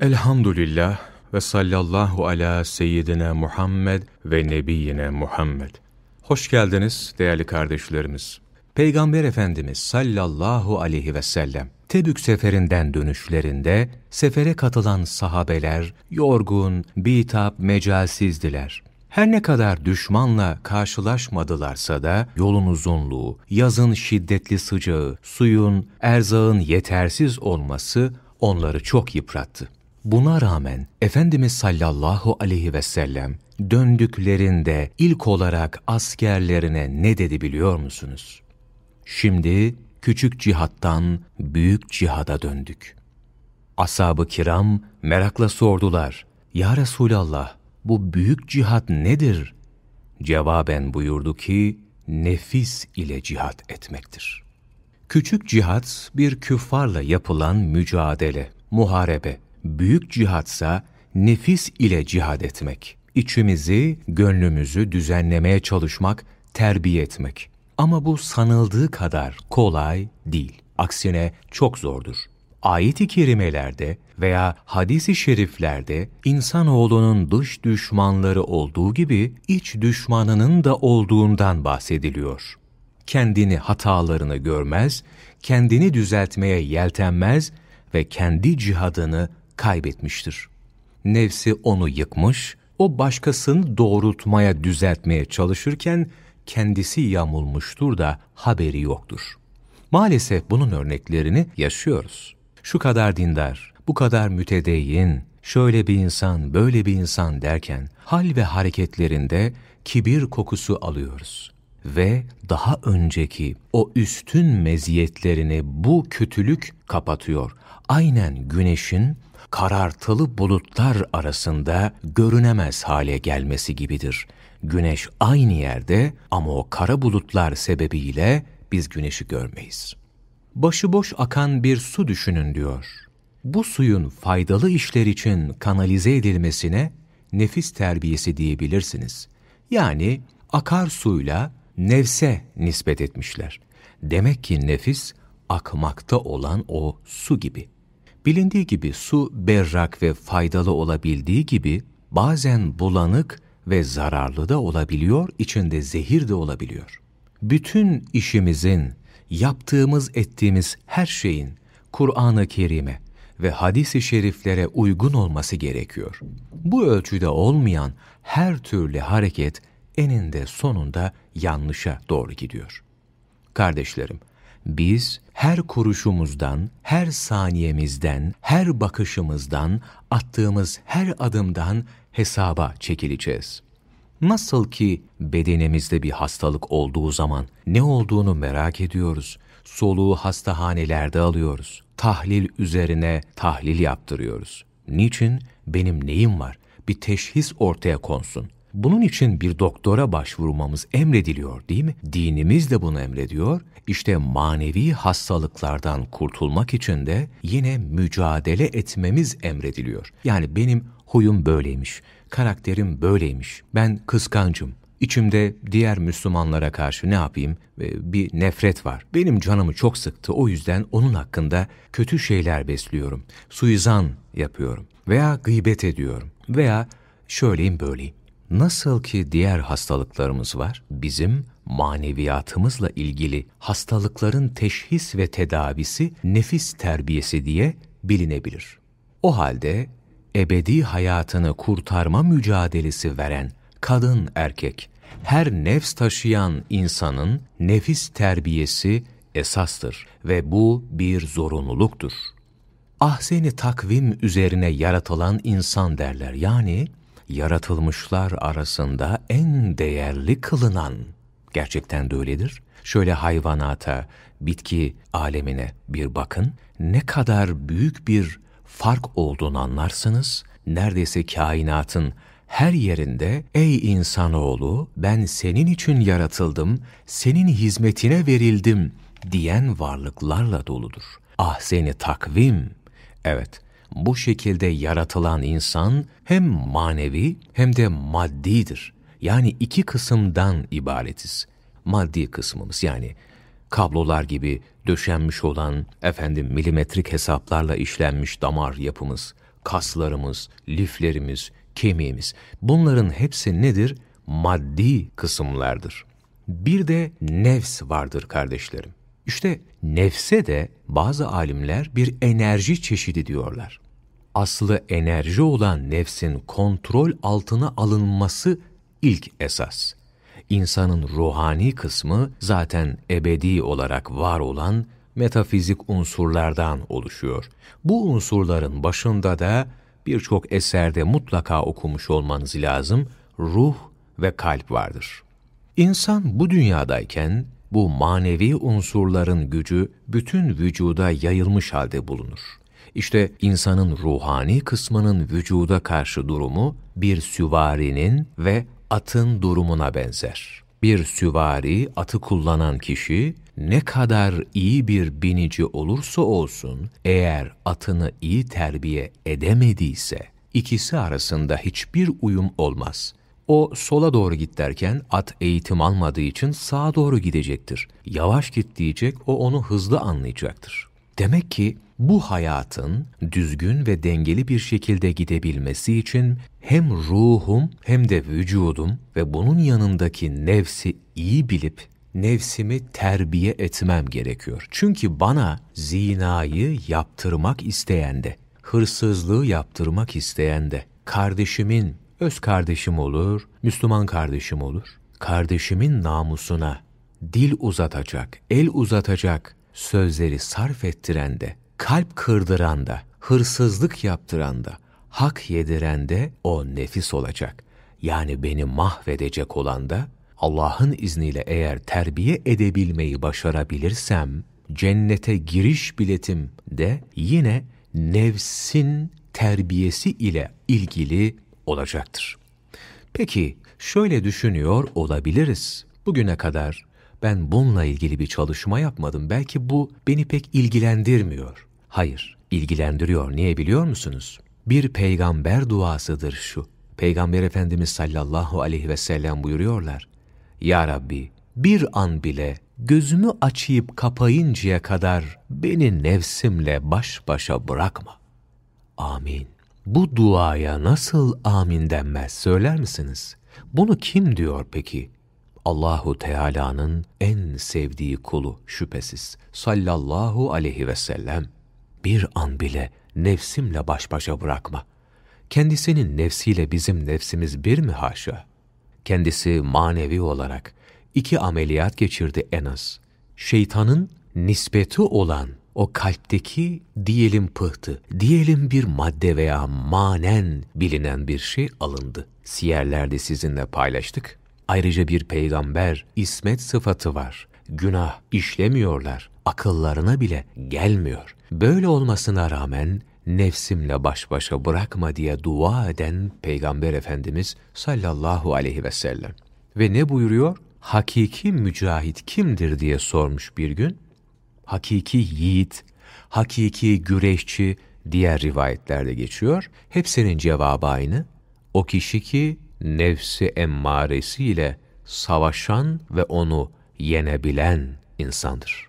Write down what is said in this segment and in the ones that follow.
Elhamdülillah ve sallallahu ala seyyidina Muhammed ve nebiyyine Muhammed. Hoş geldiniz değerli kardeşlerimiz. Peygamber Efendimiz sallallahu aleyhi ve sellem Tebük seferinden dönüşlerinde sefere katılan sahabeler yorgun, bitap, mecalsizdiler. Her ne kadar düşmanla karşılaşmadılarsa da yolun uzunluğu, yazın şiddetli sıcağı, suyun, erzağın yetersiz olması onları çok yıprattı. Buna rağmen Efendimiz sallallahu aleyhi ve sellem döndüklerinde ilk olarak askerlerine ne dedi biliyor musunuz? Şimdi küçük cihattan büyük cihada döndük. Ashab-ı kiram merakla sordular. Ya Resulallah bu büyük cihat nedir? Cevaben buyurdu ki nefis ile cihat etmektir. Küçük cihat bir küffarla yapılan mücadele, muharebe. Büyük cihatsa nefis ile cihad etmek. İçimizi, gönlümüzü düzenlemeye çalışmak, terbiye etmek. Ama bu sanıldığı kadar kolay değil. Aksine çok zordur. Ayet-i kerimelerde veya hadis-i şeriflerde insanoğlunun dış düşmanları olduğu gibi iç düşmanının da olduğundan bahsediliyor. Kendini hatalarını görmez, kendini düzeltmeye yeltenmez ve kendi cihadını kaybetmiştir. Nefsi onu yıkmış, o başkasını doğrultmaya, düzeltmeye çalışırken kendisi yamulmuştur da haberi yoktur. Maalesef bunun örneklerini yaşıyoruz. Şu kadar dindar, bu kadar mütedeyyin, şöyle bir insan, böyle bir insan derken hal ve hareketlerinde kibir kokusu alıyoruz. Ve daha önceki o üstün meziyetlerini bu kötülük kapatıyor. Aynen güneşin karartılı bulutlar arasında görünemez hale gelmesi gibidir. Güneş aynı yerde ama o kara bulutlar sebebiyle biz güneşi görmeyiz. Başıboş akan bir su düşünün diyor. Bu suyun faydalı işler için kanalize edilmesine nefis terbiyesi diyebilirsiniz. Yani akar suyla nefse nispet etmişler. Demek ki nefis akmakta olan o su gibi. Bilindiği gibi su berrak ve faydalı olabildiği gibi bazen bulanık ve zararlı da olabiliyor, içinde zehir de olabiliyor. Bütün işimizin, yaptığımız ettiğimiz her şeyin Kur'an-ı Kerim'e ve hadis-i şeriflere uygun olması gerekiyor. Bu ölçüde olmayan her türlü hareket eninde sonunda yanlışa doğru gidiyor. Kardeşlerim, biz her kuruşumuzdan, her saniyemizden, her bakışımızdan, attığımız her adımdan hesaba çekileceğiz. Nasıl ki bedenimizde bir hastalık olduğu zaman ne olduğunu merak ediyoruz. Soluğu hastahanelerde alıyoruz. Tahlil üzerine tahlil yaptırıyoruz. Niçin? Benim neyim var? Bir teşhis ortaya konsun. Bunun için bir doktora başvurmamız emrediliyor değil mi? Dinimiz de bunu emrediyor. İşte manevi hastalıklardan kurtulmak için de yine mücadele etmemiz emrediliyor. Yani benim huyum böyleymiş, karakterim böyleymiş, ben kıskancım, İçimde diğer Müslümanlara karşı ne yapayım? Bir nefret var. Benim canımı çok sıktı. O yüzden onun hakkında kötü şeyler besliyorum. Suizan yapıyorum. Veya gıybet ediyorum. Veya şöyleyim böyleyim. Nasıl ki diğer hastalıklarımız var, bizim maneviyatımızla ilgili hastalıkların teşhis ve tedavisi nefis terbiyesi diye bilinebilir. O halde ebedi hayatını kurtarma mücadelesi veren kadın erkek, her nefs taşıyan insanın nefis terbiyesi esastır ve bu bir zorunluluktur. Ahseni takvim üzerine yaratılan insan derler. Yani yaratılmışlar arasında en değerli kılınan. Gerçekten de öyledir. Şöyle hayvanata, bitki alemine bir bakın. Ne kadar büyük bir fark olduğunu anlarsınız. Neredeyse kainatın her yerinde ey insanoğlu ben senin için yaratıldım, senin hizmetine verildim diyen varlıklarla doludur. Ah seni takvim. Evet, bu şekilde yaratılan insan hem manevi hem de maddidir. Yani iki kısımdan ibaretiz. Maddi kısmımız yani kablolar gibi döşenmiş olan efendim milimetrik hesaplarla işlenmiş damar yapımız, kaslarımız, liflerimiz, kemiğimiz bunların hepsi nedir? Maddi kısımlardır. Bir de nefs vardır kardeşlerim. İşte nefse de bazı alimler bir enerji çeşidi diyorlar. Aslı enerji olan nefsin kontrol altına alınması ilk esas. İnsanın ruhani kısmı zaten ebedi olarak var olan metafizik unsurlardan oluşuyor. Bu unsurların başında da birçok eserde mutlaka okumuş olmanız lazım, ruh ve kalp vardır. İnsan bu dünyadayken bu manevi unsurların gücü bütün vücuda yayılmış halde bulunur. İşte insanın ruhani kısmının vücuda karşı durumu bir süvarinin ve atın durumuna benzer. Bir süvari, atı kullanan kişi ne kadar iyi bir binici olursa olsun, eğer atını iyi terbiye edemediyse, ikisi arasında hiçbir uyum olmaz. O sola doğru git derken at eğitim almadığı için sağa doğru gidecektir. Yavaş git diyecek, o onu hızlı anlayacaktır. Demek ki bu hayatın düzgün ve dengeli bir şekilde gidebilmesi için hem ruhum hem de vücudum ve bunun yanındaki nefsi iyi bilip nefsimi terbiye etmem gerekiyor. Çünkü bana zinayı yaptırmak isteyende, hırsızlığı yaptırmak isteyende, kardeşimin, öz kardeşim olur, Müslüman kardeşim olur, kardeşimin namusuna dil uzatacak, el uzatacak sözleri sarf ettiren de, kalp kırdıran da, hırsızlık yaptıran da, hak yediren de o nefis olacak. Yani beni mahvedecek olan da Allah'ın izniyle eğer terbiye edebilmeyi başarabilirsem, cennete giriş biletim de yine nefsin terbiyesi ile ilgili olacaktır. Peki şöyle düşünüyor olabiliriz. Bugüne kadar ben bununla ilgili bir çalışma yapmadım. Belki bu beni pek ilgilendirmiyor. Hayır, ilgilendiriyor. Niye biliyor musunuz? Bir peygamber duasıdır şu. Peygamber Efendimiz sallallahu aleyhi ve sellem buyuruyorlar. Ya Rabbi, bir an bile gözümü açayıp kapayıncaya kadar beni nefsimle baş başa bırakma. Amin. Bu duaya nasıl amin denmez söyler misiniz? Bunu kim diyor peki? Allahu Teala'nın en sevdiği kulu şüphesiz sallallahu aleyhi ve sellem bir an bile nefsimle baş başa bırakma. Kendisinin nefsiyle bizim nefsimiz bir mi haşa? Kendisi manevi olarak iki ameliyat geçirdi en az. Şeytanın nispeti olan o kalpteki diyelim pıhtı, diyelim bir madde veya manen bilinen bir şey alındı. Siyerlerde sizinle paylaştık. Ayrıca bir peygamber ismet sıfatı var. Günah işlemiyorlar. Akıllarına bile gelmiyor. Böyle olmasına rağmen nefsimle baş başa bırakma diye dua eden Peygamber Efendimiz sallallahu aleyhi ve sellem. Ve ne buyuruyor? Hakiki mücahit kimdir diye sormuş bir gün. Hakiki yiğit, hakiki güreşçi diğer rivayetlerde geçiyor. Hepsinin cevabı aynı. O kişi ki nefsi emmaresiyle savaşan ve onu yenebilen insandır.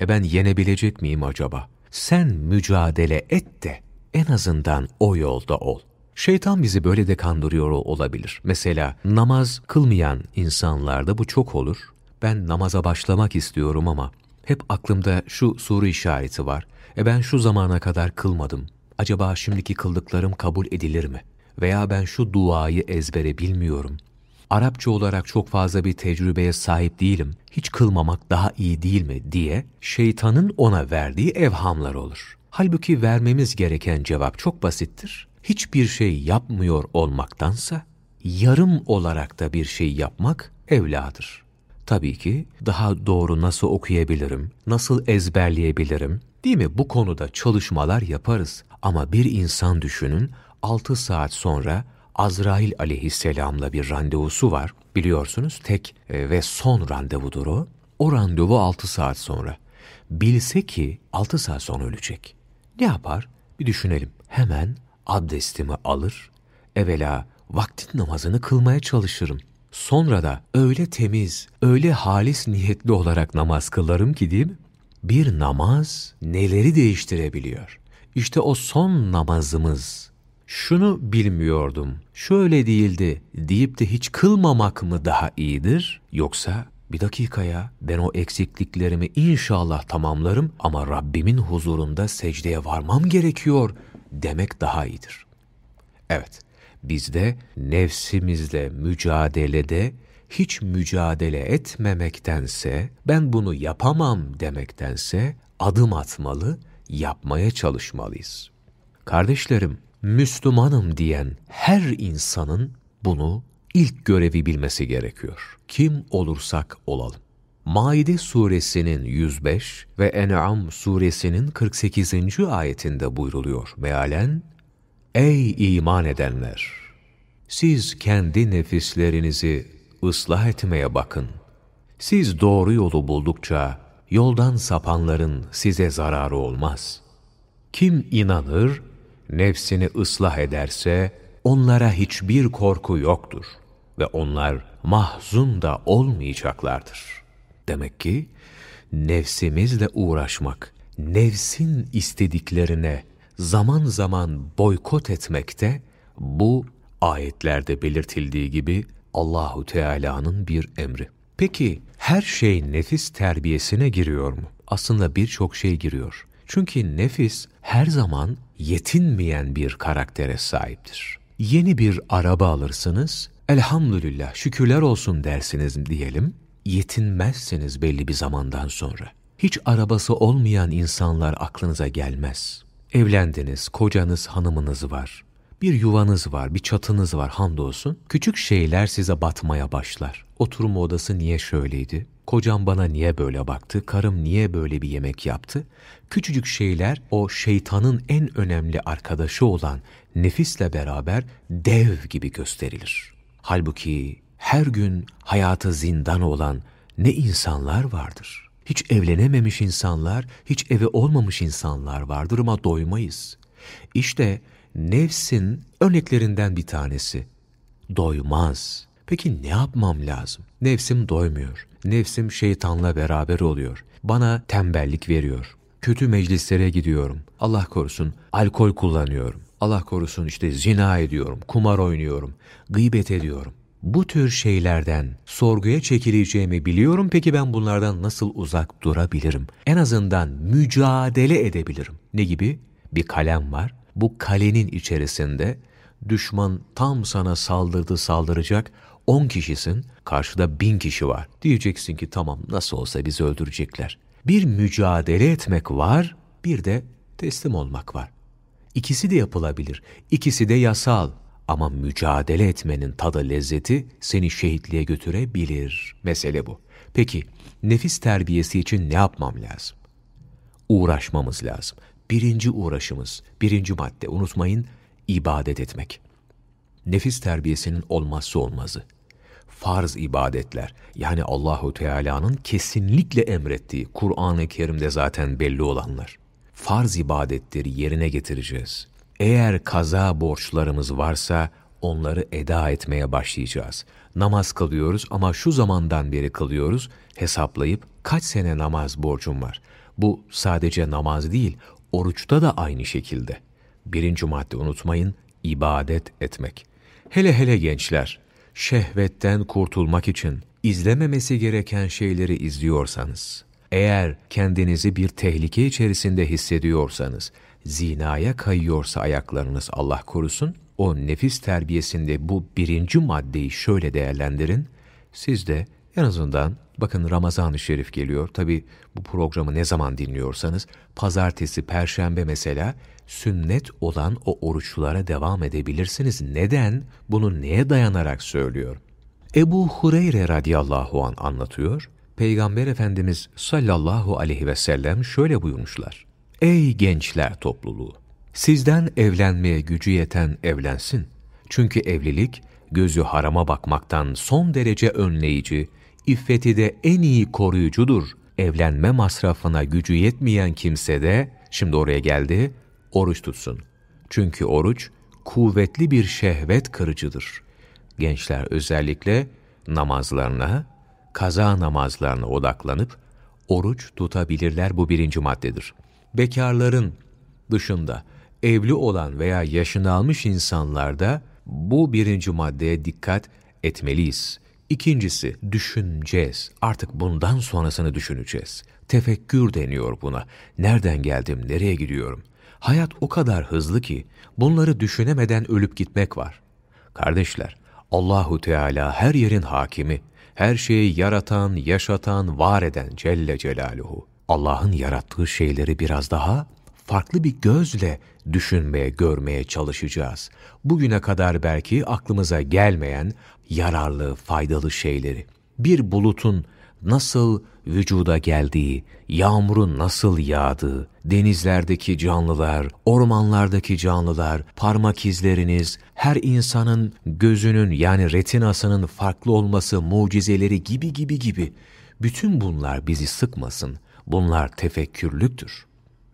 E ben yenebilecek miyim acaba? Sen mücadele et de en azından o yolda ol. Şeytan bizi böyle de kandırıyor olabilir. Mesela namaz kılmayan insanlarda bu çok olur. Ben namaza başlamak istiyorum ama hep aklımda şu soru işareti var. E ben şu zamana kadar kılmadım. Acaba şimdiki kıldıklarım kabul edilir mi? veya ben şu duayı ezbere bilmiyorum. Arapça olarak çok fazla bir tecrübeye sahip değilim. Hiç kılmamak daha iyi değil mi diye şeytanın ona verdiği evhamlar olur. Halbuki vermemiz gereken cevap çok basittir. Hiçbir şey yapmıyor olmaktansa yarım olarak da bir şey yapmak evladır. Tabii ki daha doğru nasıl okuyabilirim, nasıl ezberleyebilirim, değil mi? Bu konuda çalışmalar yaparız. Ama bir insan düşünün, 6 saat sonra Azrail aleyhisselamla bir randevusu var. Biliyorsunuz tek e, ve son randevudur o. O randevu 6 saat sonra. Bilse ki 6 saat sonra ölecek. Ne yapar? Bir düşünelim. Hemen abdestimi alır, evvela vaktin namazını kılmaya çalışırım. Sonra da öyle temiz, öyle halis niyetli olarak namaz kılarım ki değil? Bir namaz neleri değiştirebiliyor? İşte o son namazımız. Şunu bilmiyordum, şöyle değildi deyip de hiç kılmamak mı daha iyidir? Yoksa bir dakikaya ben o eksikliklerimi inşallah tamamlarım ama Rabbimin huzurunda secdeye varmam gerekiyor demek daha iyidir. Evet, bizde nefsimizle mücadelede hiç mücadele etmemektense, ben bunu yapamam demektense adım atmalı, yapmaya çalışmalıyız. Kardeşlerim, Müslümanım diyen her insanın bunu ilk görevi bilmesi gerekiyor. Kim olursak olalım. Maide suresinin 105 ve En'am suresinin 48. ayetinde buyruluyor mealen, Ey iman edenler! Siz kendi nefislerinizi ıslah etmeye bakın. Siz doğru yolu buldukça yoldan sapanların size zararı olmaz. Kim inanır, nefsini ıslah ederse onlara hiçbir korku yoktur ve onlar mahzun da olmayacaklardır. Demek ki nefsimizle uğraşmak, nefsin istediklerine zaman zaman boykot etmekte bu ayetlerde belirtildiği gibi Allahu Teala'nın bir emri. Peki her şey nefis terbiyesine giriyor mu? Aslında birçok şey giriyor. Çünkü nefis her zaman yetinmeyen bir karaktere sahiptir. Yeni bir araba alırsınız, elhamdülillah şükürler olsun dersiniz diyelim, yetinmezsiniz belli bir zamandan sonra. Hiç arabası olmayan insanlar aklınıza gelmez. Evlendiniz, kocanız, hanımınız var. Bir yuvanız var, bir çatınız var hamdolsun. Küçük şeyler size batmaya başlar. Oturma odası niye şöyleydi? Kocam bana niye böyle baktı? Karım niye böyle bir yemek yaptı? Küçücük şeyler o şeytanın en önemli arkadaşı olan nefisle beraber dev gibi gösterilir. Halbuki her gün hayata zindan olan ne insanlar vardır. Hiç evlenememiş insanlar, hiç evi olmamış insanlar vardır ama doymayız. İşte nefsin örneklerinden bir tanesi. Doymaz. Peki ne yapmam lazım? Nefsim doymuyor. Nefsim şeytanla beraber oluyor. Bana tembellik veriyor. Kötü meclislere gidiyorum. Allah korusun alkol kullanıyorum. Allah korusun işte zina ediyorum, kumar oynuyorum, gıybet ediyorum. Bu tür şeylerden sorguya çekileceğimi biliyorum. Peki ben bunlardan nasıl uzak durabilirim? En azından mücadele edebilirim. Ne gibi? Bir kalem var. Bu kalenin içerisinde düşman tam sana saldırdı saldıracak 10 kişisin, karşıda bin kişi var. Diyeceksin ki tamam nasıl olsa bizi öldürecekler. Bir mücadele etmek var, bir de teslim olmak var. İkisi de yapılabilir, ikisi de yasal. Ama mücadele etmenin tadı lezzeti seni şehitliğe götürebilir. Mesele bu. Peki nefis terbiyesi için ne yapmam lazım? Uğraşmamız lazım. Birinci uğraşımız, birinci madde unutmayın ibadet etmek. Nefis terbiyesinin olmazsa olmazı. Farz ibadetler yani Allahu Teala'nın kesinlikle emrettiği Kur'an-ı Kerim'de zaten belli olanlar. Farz ibadetleri yerine getireceğiz. Eğer kaza borçlarımız varsa onları eda etmeye başlayacağız. Namaz kılıyoruz ama şu zamandan beri kılıyoruz. Hesaplayıp kaç sene namaz borcum var. Bu sadece namaz değil, oruçta da aynı şekilde. Birinci madde unutmayın, ibadet etmek. Hele hele gençler, şehvetten kurtulmak için izlememesi gereken şeyleri izliyorsanız, eğer kendinizi bir tehlike içerisinde hissediyorsanız, zinaya kayıyorsa ayaklarınız Allah korusun, o nefis terbiyesinde bu birinci maddeyi şöyle değerlendirin, siz de en azından bakın Ramazan-ı Şerif geliyor. Tabi bu programı ne zaman dinliyorsanız pazartesi, perşembe mesela sünnet olan o oruçlara devam edebilirsiniz. Neden? Bunu neye dayanarak söylüyor? Ebu Hureyre radıyallahu an anlatıyor. Peygamber Efendimiz sallallahu aleyhi ve sellem şöyle buyurmuşlar. Ey gençler topluluğu! Sizden evlenmeye gücü yeten evlensin. Çünkü evlilik, gözü harama bakmaktan son derece önleyici, iffeti de en iyi koruyucudur. Evlenme masrafına gücü yetmeyen kimse de, şimdi oraya geldi, oruç tutsun. Çünkü oruç, kuvvetli bir şehvet kırıcıdır. Gençler özellikle namazlarına, kaza namazlarına odaklanıp oruç tutabilirler bu birinci maddedir. Bekarların dışında evli olan veya yaşını almış insanlarda bu birinci maddeye dikkat etmeliyiz. İkincisi düşüneceğiz. Artık bundan sonrasını düşüneceğiz. Tefekkür deniyor buna. Nereden geldim, nereye gidiyorum? Hayat o kadar hızlı ki bunları düşünemeden ölüp gitmek var. Kardeşler, Allahu Teala her yerin hakimi, her şeyi yaratan, yaşatan, var eden Celle Celaluhu. Allah'ın yarattığı şeyleri biraz daha farklı bir gözle düşünmeye, görmeye çalışacağız. Bugüne kadar belki aklımıza gelmeyen yararlı, faydalı şeyleri. Bir bulutun nasıl vücuda geldiği, yağmurun nasıl yağdığı, denizlerdeki canlılar, ormanlardaki canlılar, parmak izleriniz, her insanın gözünün yani retinasının farklı olması, mucizeleri gibi gibi gibi. Bütün bunlar bizi sıkmasın. Bunlar tefekkürlüktür.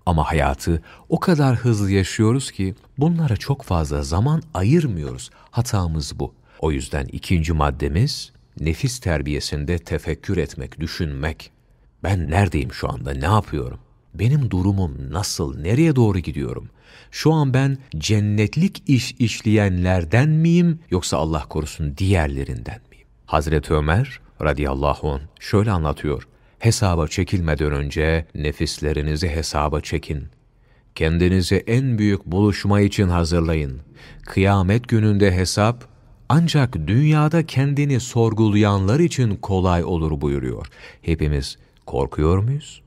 Ama hayatı o kadar hızlı yaşıyoruz ki bunlara çok fazla zaman ayırmıyoruz. Hatamız bu. O yüzden ikinci maddemiz nefis terbiyesinde tefekkür etmek, düşünmek. Ben neredeyim şu anda, ne yapıyorum? Benim durumum nasıl, nereye doğru gidiyorum? Şu an ben cennetlik iş işleyenlerden miyim yoksa Allah korusun diğerlerinden miyim? Hazreti Ömer radıyallahu anh şöyle anlatıyor. Hesaba çekilmeden önce nefislerinizi hesaba çekin. Kendinizi en büyük buluşma için hazırlayın. Kıyamet gününde hesap ancak dünyada kendini sorgulayanlar için kolay olur buyuruyor. Hepimiz korkuyor muyuz?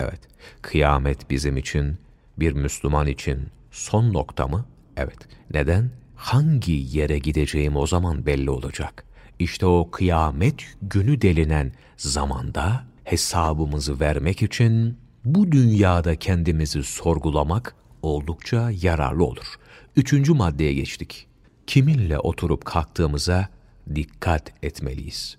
Evet, kıyamet bizim için, bir Müslüman için son nokta mı? Evet. Neden? Hangi yere gideceğim o zaman belli olacak. İşte o kıyamet günü delinen zamanda hesabımızı vermek için bu dünyada kendimizi sorgulamak oldukça yararlı olur. Üçüncü maddeye geçtik. Kiminle oturup kalktığımıza dikkat etmeliyiz.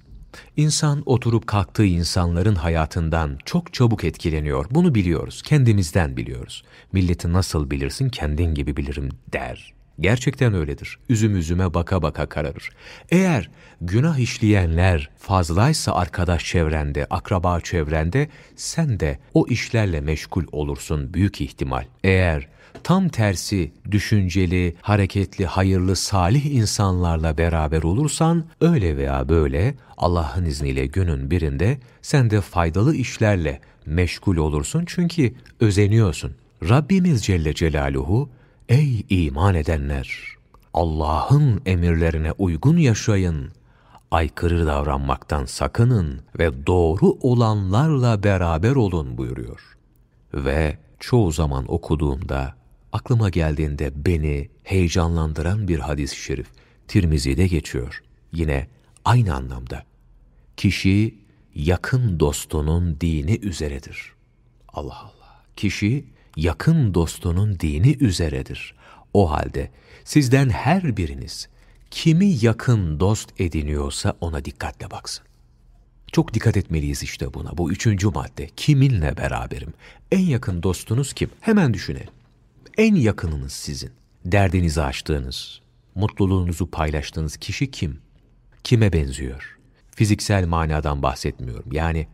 İnsan oturup kalktığı insanların hayatından çok çabuk etkileniyor. Bunu biliyoruz, kendimizden biliyoruz. Milleti nasıl bilirsin kendin gibi bilirim der. Gerçekten öyledir. Üzüm üzüme baka baka kararır. Eğer günah işleyenler fazlaysa arkadaş çevrende, akraba çevrende, sen de o işlerle meşgul olursun büyük ihtimal. Eğer tam tersi düşünceli, hareketli, hayırlı, salih insanlarla beraber olursan, öyle veya böyle Allah'ın izniyle günün birinde sen de faydalı işlerle meşgul olursun çünkü özeniyorsun. Rabbimiz Celle Celaluhu Ey iman edenler! Allah'ın emirlerine uygun yaşayın, aykırı davranmaktan sakının ve doğru olanlarla beraber olun buyuruyor. Ve çoğu zaman okuduğumda, aklıma geldiğinde beni heyecanlandıran bir hadis-i şerif, Tirmizi'de geçiyor. Yine aynı anlamda. Kişi yakın dostunun dini üzeredir. Allah Allah. Kişi yakın dostunun dini üzeredir. O halde sizden her biriniz kimi yakın dost ediniyorsa ona dikkatle baksın. Çok dikkat etmeliyiz işte buna. Bu üçüncü madde. Kiminle beraberim? En yakın dostunuz kim? Hemen düşünelim. En yakınınız sizin. Derdinizi açtığınız, mutluluğunuzu paylaştığınız kişi kim? Kime benziyor? Fiziksel manadan bahsetmiyorum. Yani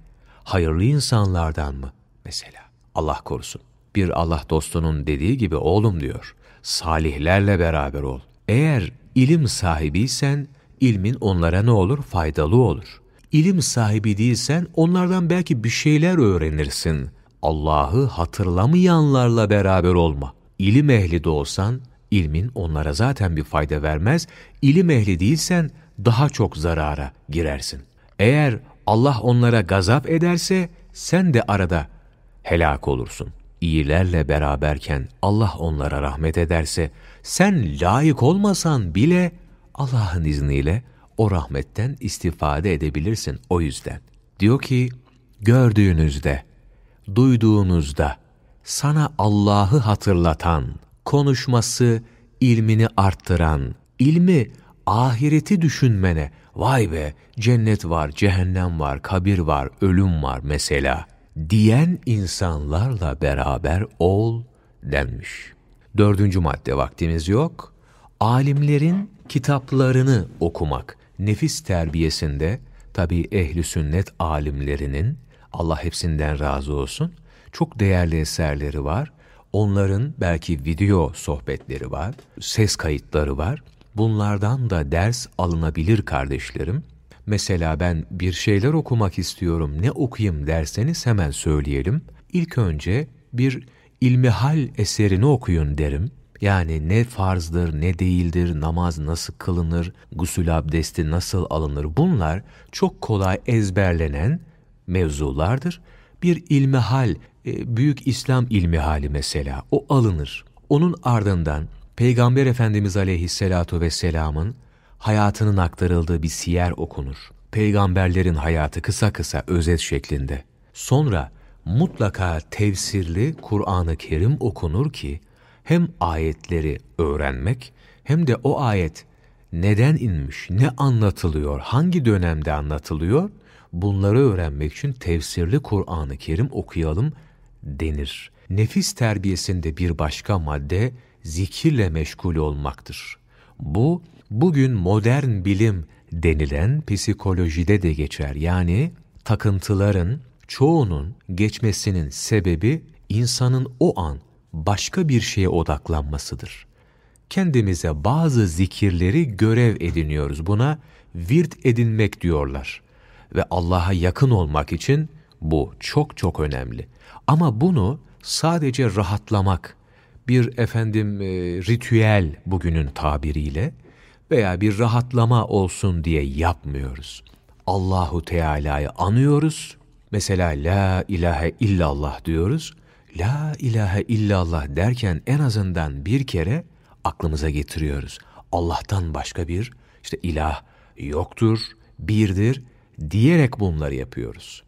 hayırlı insanlardan mı mesela? Allah korusun bir Allah dostunun dediği gibi oğlum diyor, salihlerle beraber ol. Eğer ilim sahibiysen, ilmin onlara ne olur? Faydalı olur. İlim sahibi değilsen, onlardan belki bir şeyler öğrenirsin. Allah'ı hatırlamayanlarla beraber olma. İlim ehli de olsan, ilmin onlara zaten bir fayda vermez. İlim ehli değilsen, daha çok zarara girersin. Eğer Allah onlara gazap ederse, sen de arada helak olursun iyilerle beraberken Allah onlara rahmet ederse, sen layık olmasan bile Allah'ın izniyle o rahmetten istifade edebilirsin o yüzden. Diyor ki, gördüğünüzde, duyduğunuzda, sana Allah'ı hatırlatan, konuşması, ilmini arttıran, ilmi ahireti düşünmene, vay be cennet var, cehennem var, kabir var, ölüm var mesela diyen insanlarla beraber ol denmiş. Dördüncü madde vaktimiz yok. Alimlerin kitaplarını okumak. nefis terbiyesinde tabi ehli sünnet alimlerinin Allah hepsinden razı olsun çok değerli eserleri var. Onların belki video sohbetleri var, ses kayıtları var. Bunlardan da ders alınabilir kardeşlerim. Mesela ben bir şeyler okumak istiyorum, ne okuyayım derseniz hemen söyleyelim. İlk önce bir ilmihal eserini okuyun derim. Yani ne farzdır, ne değildir, namaz nasıl kılınır, gusül abdesti nasıl alınır bunlar çok kolay ezberlenen mevzulardır. Bir ilmihal, e, büyük İslam ilmihali mesela o alınır. Onun ardından Peygamber Efendimiz aleyhissalatu vesselamın hayatının aktarıldığı bir siyer okunur. Peygamberlerin hayatı kısa kısa özet şeklinde. Sonra mutlaka tefsirli Kur'an-ı Kerim okunur ki hem ayetleri öğrenmek hem de o ayet neden inmiş, ne anlatılıyor, hangi dönemde anlatılıyor bunları öğrenmek için tefsirli Kur'an-ı Kerim okuyalım denir. Nefis terbiyesinde bir başka madde zikirle meşgul olmaktır. Bu bugün modern bilim denilen psikolojide de geçer. Yani takıntıların çoğunun geçmesinin sebebi insanın o an başka bir şeye odaklanmasıdır. Kendimize bazı zikirleri görev ediniyoruz. Buna virt edinmek diyorlar. Ve Allah'a yakın olmak için bu çok çok önemli. Ama bunu sadece rahatlamak, bir efendim e, ritüel bugünün tabiriyle veya bir rahatlama olsun diye yapmıyoruz. Allahu Teala'yı anıyoruz. Mesela la ilahe illallah diyoruz. La ilahe illallah derken en azından bir kere aklımıza getiriyoruz. Allah'tan başka bir işte ilah yoktur, birdir diyerek bunları yapıyoruz.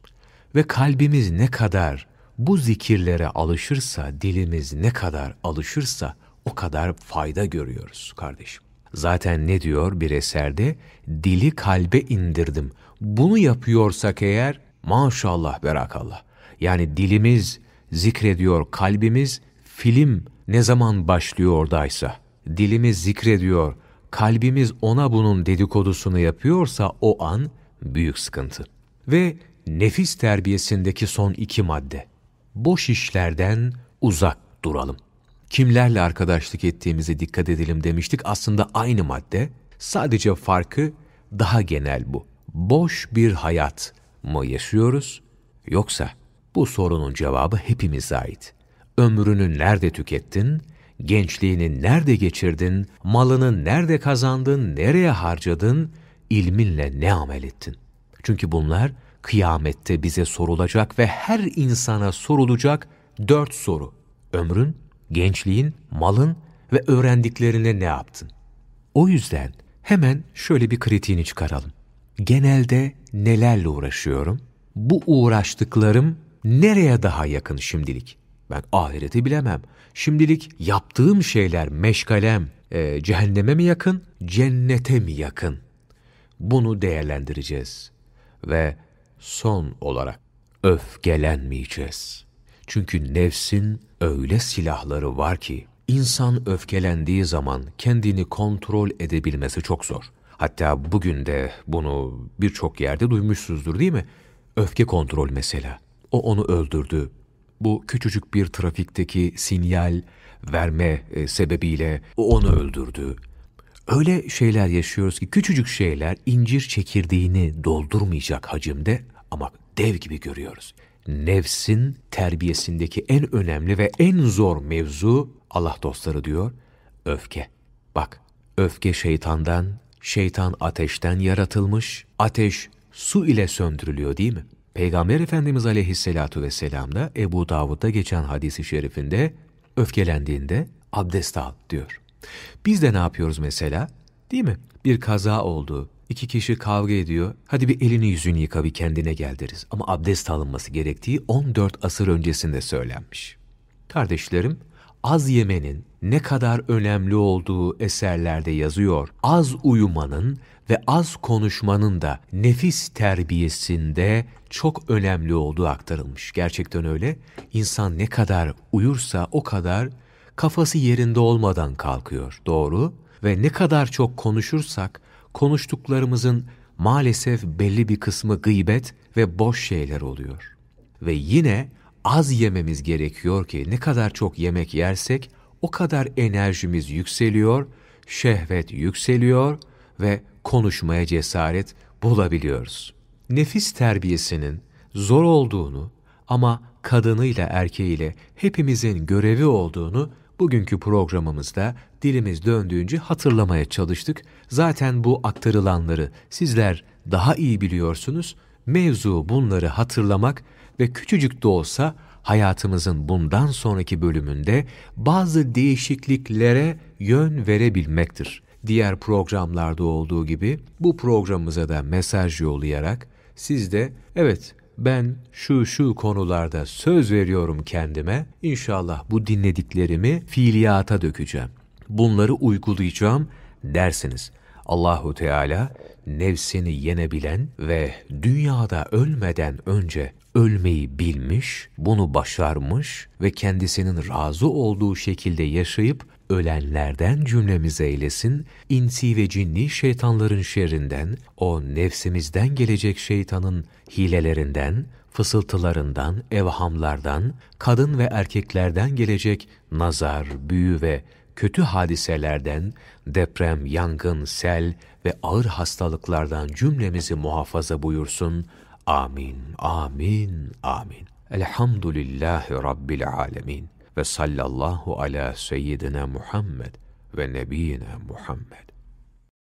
Ve kalbimiz ne kadar bu zikirlere alışırsa, dilimiz ne kadar alışırsa o kadar fayda görüyoruz kardeşim. Zaten ne diyor bir eserde? Dili kalbe indirdim. Bunu yapıyorsak eğer maşallah berakallah. Yani dilimiz zikrediyor, kalbimiz film ne zaman başlıyor oradaysa, dilimiz zikrediyor, kalbimiz ona bunun dedikodusunu yapıyorsa o an büyük sıkıntı. Ve nefis terbiyesindeki son iki madde boş işlerden uzak duralım. Kimlerle arkadaşlık ettiğimize dikkat edelim demiştik. Aslında aynı madde, sadece farkı daha genel bu. Boş bir hayat mı yaşıyoruz yoksa bu sorunun cevabı hepimize ait. Ömrünü nerede tükettin? Gençliğini nerede geçirdin? Malını nerede kazandın? Nereye harcadın? İlminle ne amel ettin? Çünkü bunlar kıyamette bize sorulacak ve her insana sorulacak dört soru. Ömrün, gençliğin, malın ve öğrendiklerine ne yaptın? O yüzden hemen şöyle bir kritiğini çıkaralım. Genelde nelerle uğraşıyorum? Bu uğraştıklarım nereye daha yakın şimdilik? Ben ahireti bilemem. Şimdilik yaptığım şeyler meşgalem e, cehenneme mi yakın, cennete mi yakın? Bunu değerlendireceğiz. Ve son olarak öfkelenmeyeceğiz. Çünkü nefsin öyle silahları var ki insan öfkelendiği zaman kendini kontrol edebilmesi çok zor. Hatta bugün de bunu birçok yerde duymuşsuzdur değil mi? Öfke kontrol mesela. O onu öldürdü. Bu küçücük bir trafikteki sinyal verme e, sebebiyle o onu öldürdü. Öyle şeyler yaşıyoruz ki küçücük şeyler incir çekirdeğini doldurmayacak hacimde ama dev gibi görüyoruz. Nefsin terbiyesindeki en önemli ve en zor mevzu Allah dostları diyor öfke. Bak öfke şeytandan, şeytan ateşten yaratılmış, ateş su ile söndürülüyor değil mi? Peygamber Efendimiz aleyhissalatu vesselam da Ebu Davud'da geçen hadisi şerifinde öfkelendiğinde abdest al diyor. Biz de ne yapıyoruz mesela? Değil mi? Bir kaza oldu, iki kişi kavga ediyor, hadi bir elini yüzünü yıka bir kendine gel deriz. Ama abdest alınması gerektiği 14 asır öncesinde söylenmiş. Kardeşlerim, az yemenin ne kadar önemli olduğu eserlerde yazıyor. Az uyumanın ve az konuşmanın da nefis terbiyesinde çok önemli olduğu aktarılmış. Gerçekten öyle. İnsan ne kadar uyursa o kadar kafası yerinde olmadan kalkıyor. Doğru. Ve ne kadar çok konuşursak konuştuklarımızın maalesef belli bir kısmı gıybet ve boş şeyler oluyor. Ve yine az yememiz gerekiyor ki ne kadar çok yemek yersek o kadar enerjimiz yükseliyor, şehvet yükseliyor ve konuşmaya cesaret bulabiliyoruz. Nefis terbiyesinin zor olduğunu ama kadınıyla erkeğiyle hepimizin görevi olduğunu bugünkü programımızda dilimiz döndüğünce hatırlamaya çalıştık. Zaten bu aktarılanları sizler daha iyi biliyorsunuz. Mevzu bunları hatırlamak ve küçücük de olsa hayatımızın bundan sonraki bölümünde bazı değişikliklere yön verebilmektir. Diğer programlarda olduğu gibi bu programımıza da mesaj yollayarak siz de evet ben şu şu konularda söz veriyorum kendime. İnşallah bu dinlediklerimi fiiliyata dökeceğim. Bunları uygulayacağım dersiniz. Allahu Teala nefsini yenebilen ve dünyada ölmeden önce ölmeyi bilmiş, bunu başarmış ve kendisinin razı olduğu şekilde yaşayıp ölenlerden cümlemiz eylesin, insi ve cinni şeytanların şerrinden, o nefsimizden gelecek şeytanın hilelerinden, fısıltılarından, evhamlardan, kadın ve erkeklerden gelecek nazar, büyü ve kötü hadiselerden, deprem, yangın, sel ve ağır hastalıklardan cümlemizi muhafaza buyursun. Amin, amin, amin. Elhamdülillahi Rabbil alemin. Ve sallallahu ala seyyidina Muhammed ve nebiyina Muhammed.